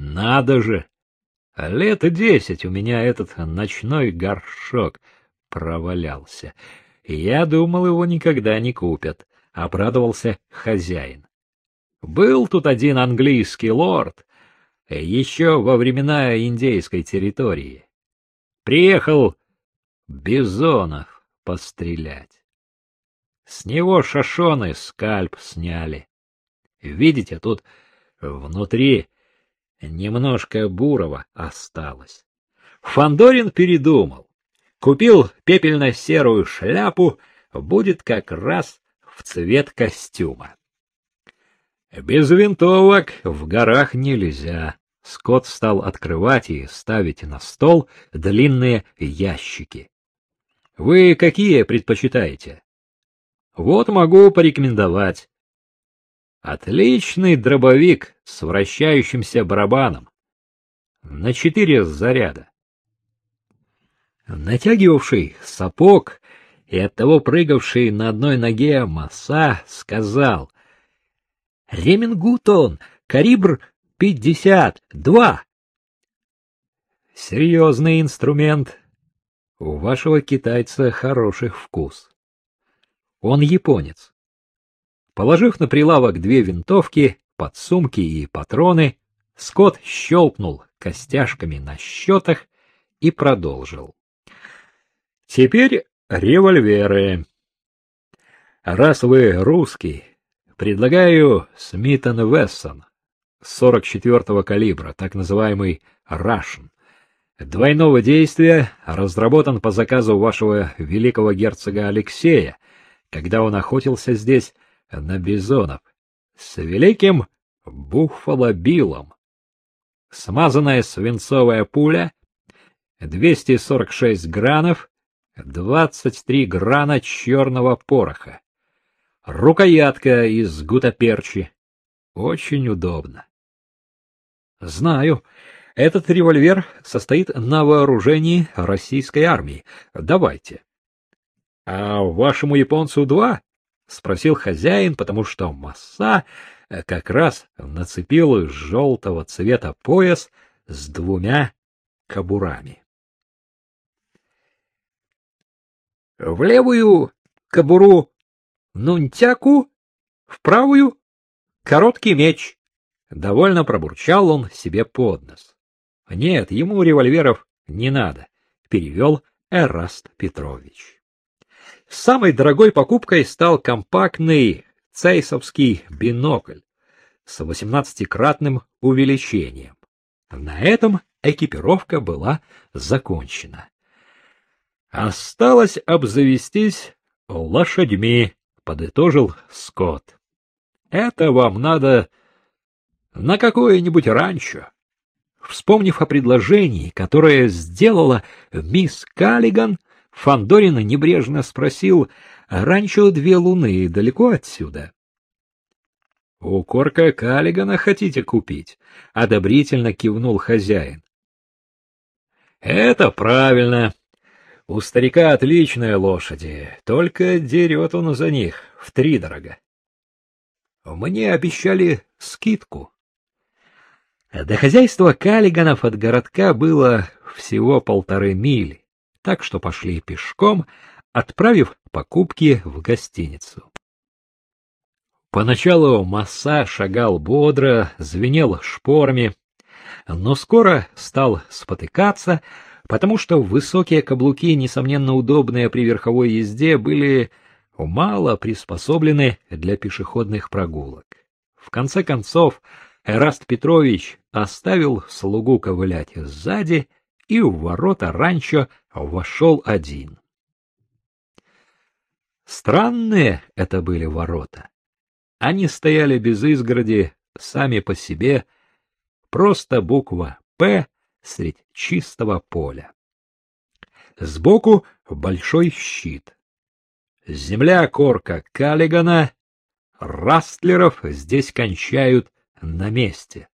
Надо же! Лет десять у меня этот ночной горшок провалялся. Я думал, его никогда не купят, — обрадовался хозяин. Был тут один английский лорд, еще во времена индейской территории. Приехал бизонов пострелять. С него шашоны скальп сняли. Видите, тут внутри немножко бурого осталось. Фандорин передумал. Купил пепельно-серую шляпу, будет как раз в цвет костюма. Без винтовок в горах нельзя. Скотт стал открывать и ставить на стол длинные ящики. Вы какие предпочитаете? Вот могу порекомендовать. Отличный дробовик с вращающимся барабаном. На четыре заряда. Натягивавший сапог и оттого прыгавший на одной ноге Маса сказал, Ремингутон, калибр пятьдесят два. Серьезный инструмент. У вашего китайца хороший вкус. Он японец. Положив на прилавок две винтовки, подсумки и патроны, Скотт щелкнул костяшками на счетах и продолжил. Теперь револьверы. Раз вы русский, Предлагаю Смитон Вессон 44-го калибра, так называемый Russian. Двойного действия разработан по заказу вашего великого герцога Алексея, когда он охотился здесь на бизонов, с великим буффало-биллом. Смазанная свинцовая пуля, 246 гранов, 23 грана черного пороха. Рукоятка из гутаперчи. Очень удобно. Знаю. Этот револьвер состоит на вооружении российской армии. Давайте. А вашему японцу два? Спросил хозяин, потому что масса как раз нацепил желтого цвета пояс с двумя кобурами. В левую кобуру нунтяку, в правую — короткий меч. Довольно пробурчал он себе под нос. Нет, ему револьверов не надо, перевел Эраст Петрович. Самой дорогой покупкой стал компактный цейсовский бинокль с восемнадцатикратным увеличением. На этом экипировка была закончена. Осталось обзавестись лошадьми, подытожил Скотт. Это вам надо на какое-нибудь ранчо. Вспомнив о предложении, которое сделала мисс Каллиган, Фандорин небрежно спросил: "Ранчо две луны далеко отсюда?" У Корка Каллигана хотите купить? одобрительно кивнул хозяин. Это правильно. У старика отличные лошади, только дерет он за них втридорога. Мне обещали скидку. До хозяйства Каллиганов от городка было всего полторы мили, так что пошли пешком, отправив покупки в гостиницу. Поначалу Масса шагал бодро, звенел шпорами, но скоро стал спотыкаться, потому что высокие каблуки, несомненно удобные при верховой езде, были мало приспособлены для пешеходных прогулок. В конце концов, Эраст Петрович оставил слугу ковылять сзади и в ворота ранчо вошел один. Странные это были ворота. Они стояли без изгороди, сами по себе, просто буква «П» средь чистого поля. Сбоку большой щит. Земля корка Каллигана, растлеров здесь кончают на месте.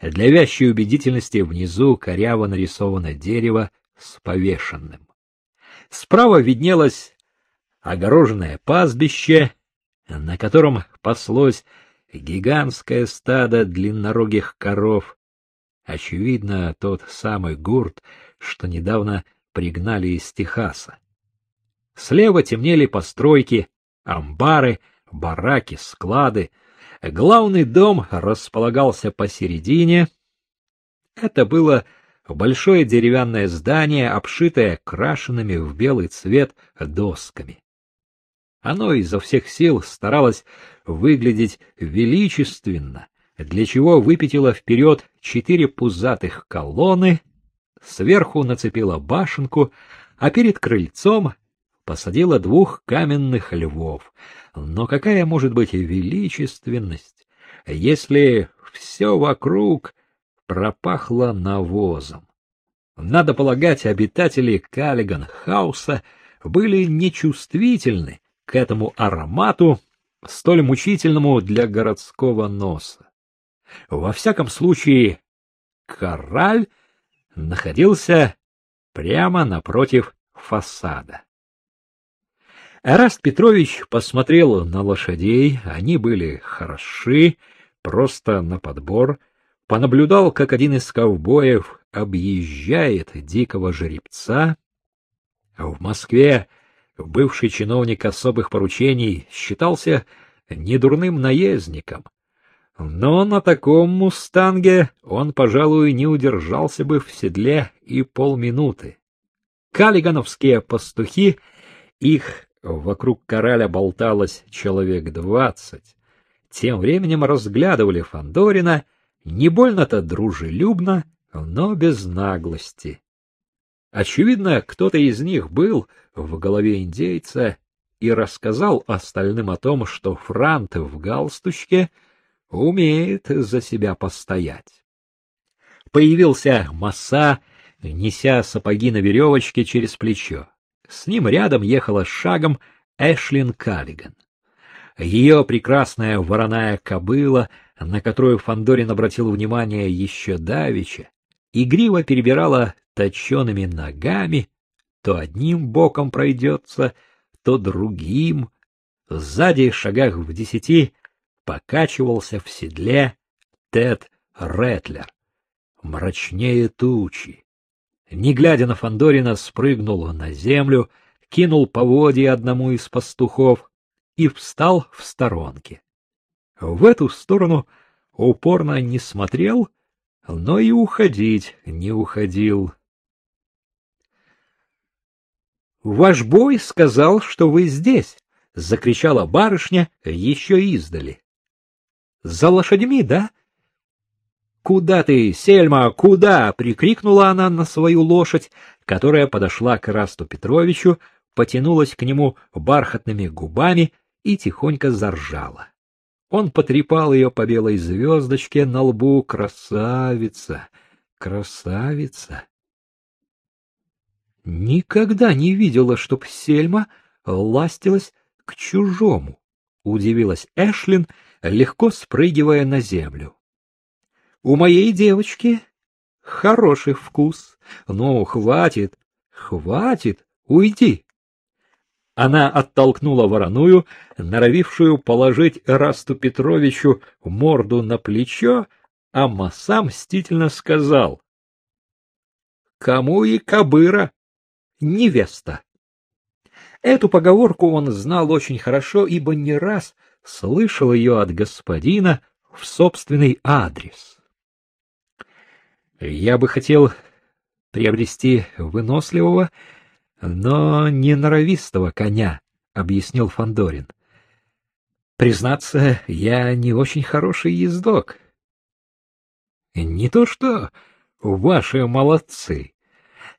Для вящей убедительности внизу коряво нарисовано дерево с повешенным. Справа виднелось огороженное пастбище, на котором паслось гигантское стадо длиннорогих коров, Очевидно, тот самый гурт, что недавно пригнали из Техаса. Слева темнели постройки, амбары, бараки, склады. Главный дом располагался посередине. Это было большое деревянное здание, обшитое крашенными в белый цвет досками. Оно изо всех сил старалось выглядеть величественно, для чего выпятило вперед четыре пузатых колонны, сверху нацепила башенку, а перед крыльцом посадила двух каменных львов. Но какая может быть величественность, если все вокруг пропахло навозом? Надо полагать, обитатели Каллиган-хауса были нечувствительны к этому аромату, столь мучительному для городского носа. Во всяком случае, кораль находился прямо напротив фасада. Эраст Петрович посмотрел на лошадей, они были хороши, просто на подбор, понаблюдал, как один из ковбоев объезжает дикого жеребца. В Москве бывший чиновник особых поручений считался недурным наездником, но на таком мустанге он, пожалуй, не удержался бы в седле и полминуты. Калигановские пастухи, их Вокруг кораля болталось человек двадцать. Тем временем разглядывали Фандорина не больно-то дружелюбно, но без наглости. Очевидно, кто-то из них был в голове индейца и рассказал остальным о том, что Франт в галстучке умеет за себя постоять. Появился Масса, неся сапоги на веревочке через плечо. С ним рядом ехала шагом Эшлин Каллиган. Ее прекрасная вороная кобыла, на которую Фандорин обратил внимание еще давеча, игриво перебирала точеными ногами, то одним боком пройдется, то другим. Сзади, шагах в десяти, покачивался в седле Тед Ретлер, мрачнее тучи не глядя на Фандорина, спрыгнул на землю, кинул поводья одному из пастухов и встал в сторонке. В эту сторону упорно не смотрел, но и уходить не уходил. Ваш бой сказал, что вы здесь, закричала барышня еще издали. За лошадьми, да? «Куда ты, Сельма, куда?» — прикрикнула она на свою лошадь, которая подошла к Расту Петровичу, потянулась к нему бархатными губами и тихонько заржала. Он потрепал ее по белой звездочке на лбу. «Красавица! Красавица!» Никогда не видела, чтоб Сельма ластилась к чужому, — удивилась Эшлин, легко спрыгивая на землю. У моей девочки хороший вкус. Ну, хватит, хватит, уйди. Она оттолкнула вороную, норовившую положить Расту Петровичу морду на плечо, а Маса мстительно сказал. — Кому и кобыра? Невеста. Эту поговорку он знал очень хорошо, ибо не раз слышал ее от господина в собственный адрес. Я бы хотел приобрести выносливого, но не норовистого коня, объяснил Фандорин. Признаться, я не очень хороший ездок. Не то что ваши молодцы.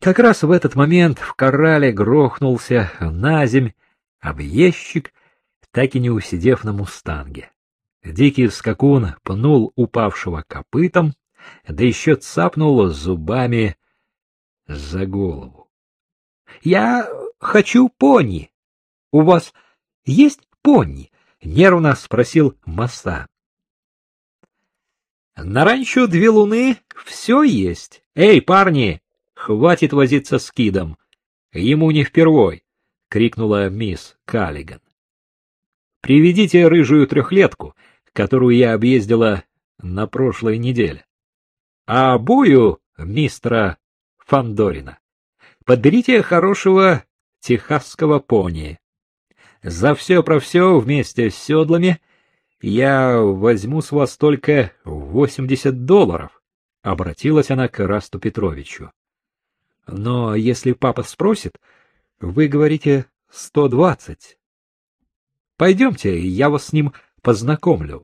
Как раз в этот момент в корале грохнулся на земь объездчик, так и не усидев на мустанге. Дикий скакун пнул упавшего копытом, да еще цапнула зубами за голову. — Я хочу пони. — У вас есть пони? — нервно спросил Маса. — На ранчо две луны все есть. Эй, парни, хватит возиться с кидом. Ему не впервой, — крикнула мисс Каллиган. — Приведите рыжую трехлетку, которую я объездила на прошлой неделе. А бою мистера Фандорина подберите хорошего техасского пони. За все про все вместе с седлами я возьму с вас только восемьдесят долларов, — обратилась она к Расту Петровичу. — Но если папа спросит, вы говорите сто двадцать. Пойдемте, я вас с ним познакомлю.